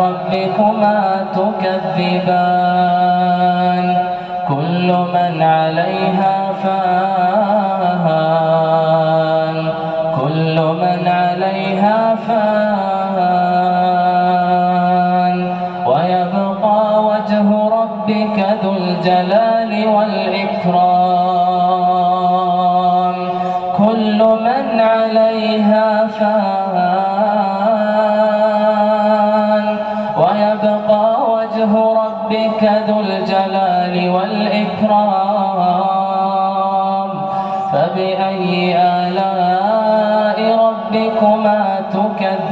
ربكما تكذبان. كل من عليها فان. كل من عليها فان. ويبقى وجه ربك ذو الجلال والإكرام. كل من عليها فان.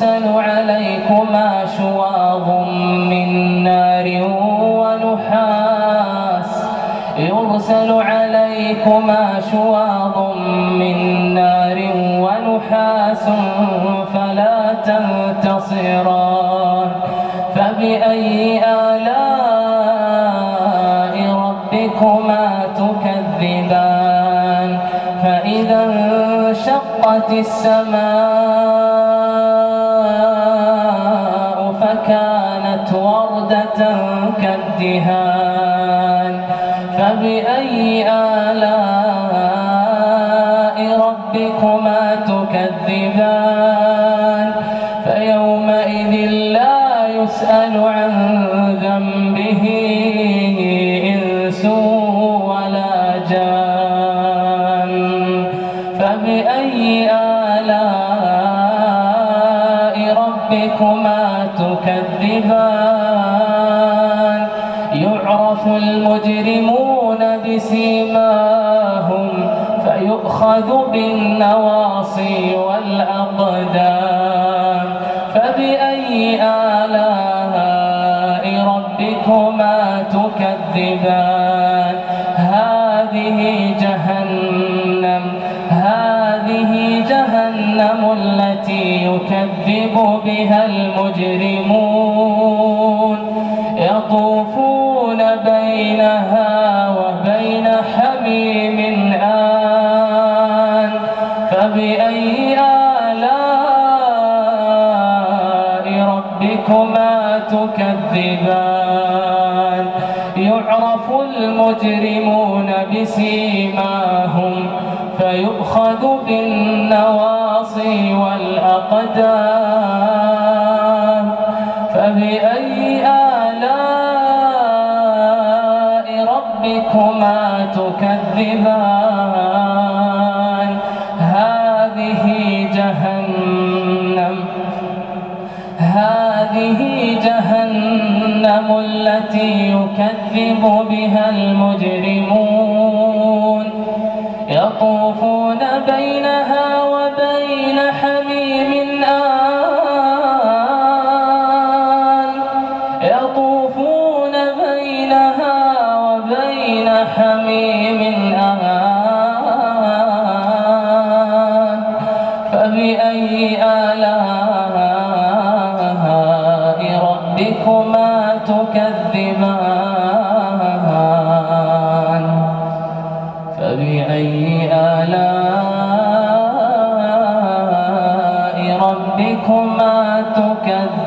يرسل عليكما شواظ من نار ونحاس. يرسل عليكما شواظ من نار ونحاس فلا تنتصران. فبأي آلاء ربكما تكذبان؟ فإذا انشقت السماء وردة كالدهان. فبأي آلاء ربكما تكذبان؟ فيومئذ لا يسأل عن فيؤخذ بالنواصي والأقدام فبأي آلاء ربكما تكذبان؟ هذه جهنم هذه جهنم التي يكذب بها المجرمون. يطوفون بينها تكذبان يعرف المجرمون بسيماهم فيؤخذ بالنواصي والأقدام. فبأي آلاء ربكما تكذبان؟ هذه جهنم هذه جهنم. التي يكذب بها المجرمون. يطوفون بينها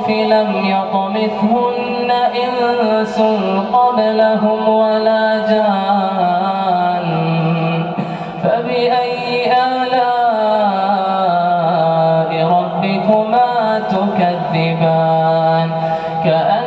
الطرف لم يطمثهن إنس قبلهم ولا جان. فبأي آلاء ربكما تكذبان؟ كأنهن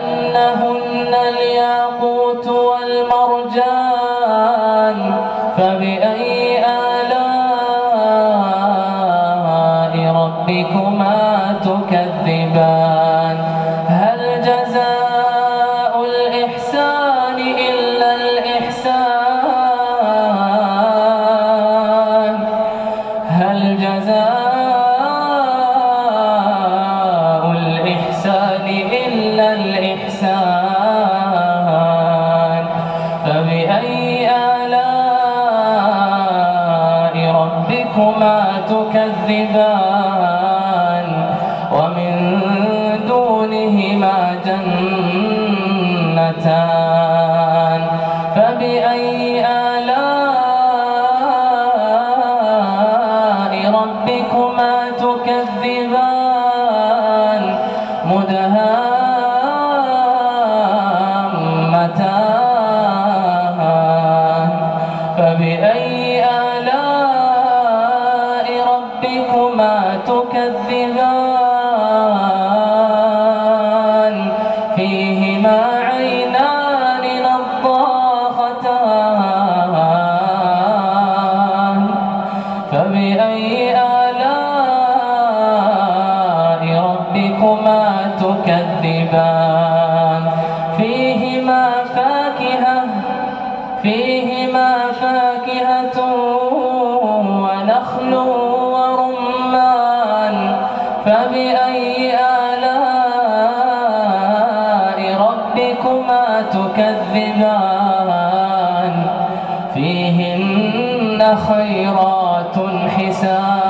تكذبان مدهامتان. فبأي آلاء ربكما تكذبان؟ فيهما فبأي آلاء ربكما تكذبان؟ فيهن خيرات حسان.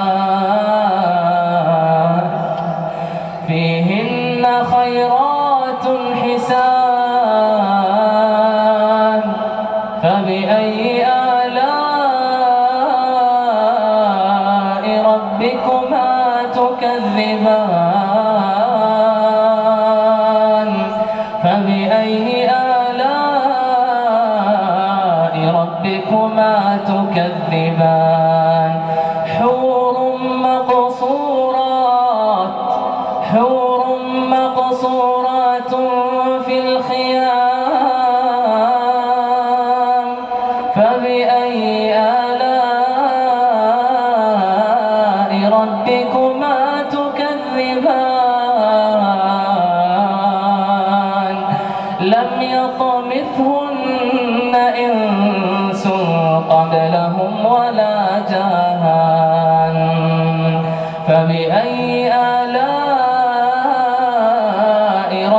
تكذبان فبأي آلاء ربكما تكذبان؟ حور مقصورات حور مقصورات في الخيام. فبأي